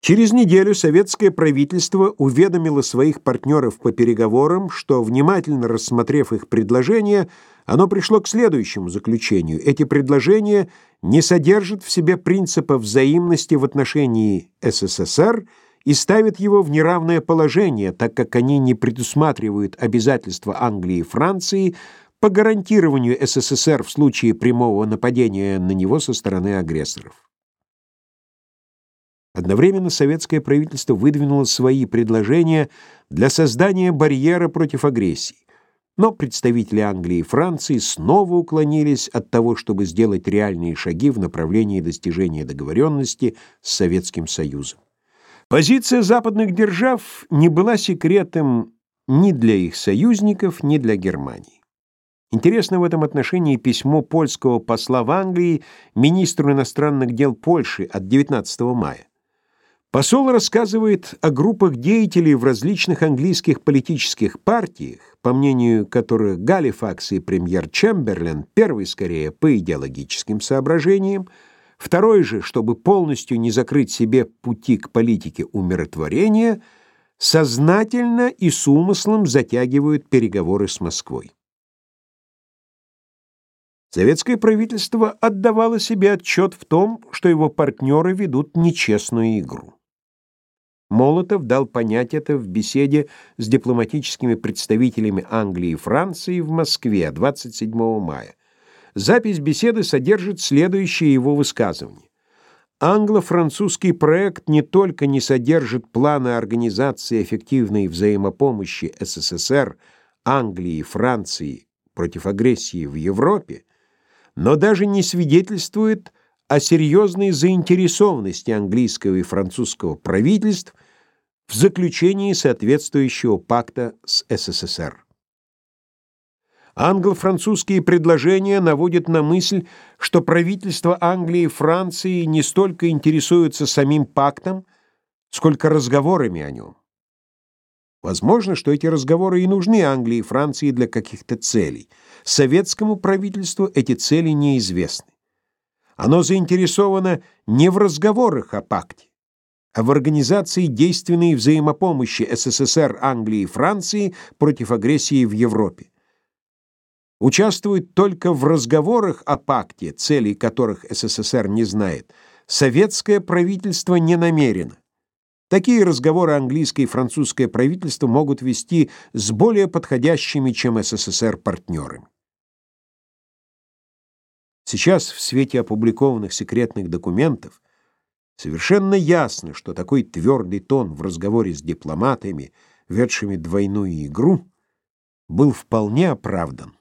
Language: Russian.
Через неделю советское правительство уведомило своих партнеров по переговорам, что, внимательно рассмотрев их предложения, оно пришло к следующему заключению. Эти предложения не содержат в себе принципа взаимности в отношении СССР и ставят его в неравное положение, так как они не предусматривают обязательства Англии и Франции по гарантированию СССР в случае прямого нападения на него со стороны агрессоров. Одновременно советское правительство выдвинуло свои предложения для создания барьера против агрессии. Но представители Англии и Франции снова уклонились от того, чтобы сделать реальные шаги в направлении достижения договоренности с Советским Союзом. Позиция западных держав не была секретом ни для их союзников, ни для Германии. Интересно в этом отношении письмо польского посла в Англии министру иностранных дел Польши от 19 мая. Посол рассказывает о группах деятелей в различных английских политических партиях, по мнению которых Галифакс и премьер Чемберлен, первый скорее по идеологическим соображениям, второй же, чтобы полностью не закрыть себе пути к политике умиротворения, сознательно и с умыслом затягивают переговоры с Москвой. Советское правительство отдавало себе отчет в том, что его партнеры ведут нечестную игру. Молотов дал понять это в беседе с дипломатическими представителями Англии и Франции в Москве 27 мая. Запись беседы содержит следующее его высказывание. Англо-французский проект не только не содержит плана организации эффективной взаимопомощи СССР, Англии и Франции против агрессии в Европе, но даже не свидетельствует о серьезной заинтересованности английского и французского правительств в заключении соответствующего пакта с СССР. Англо-французские предложения наводят на мысль, что правительства Англии и Франции не столько интересуются самим пактом, сколько разговорами о нем. Возможно, что эти разговоры и нужны Англии и Франции для каких-то целей. Советскому правительству эти цели неизвестны. Оно заинтересовано не в разговорах о пакте, а в организации действенной взаимопомощи СССР, Англии и Франции против агрессии в Европе. Участвует только в разговорах о пакте, целей которых СССР не знает, советское правительство не намерено. Такие разговоры английское и французское правительство могут вести с более подходящими, чем СССР, партнерами. Сейчас, в свете опубликованных секретных документов, совершенно ясно, что такой твердый тон в разговоре с дипломатами, ведшими двойную игру, был вполне оправдан.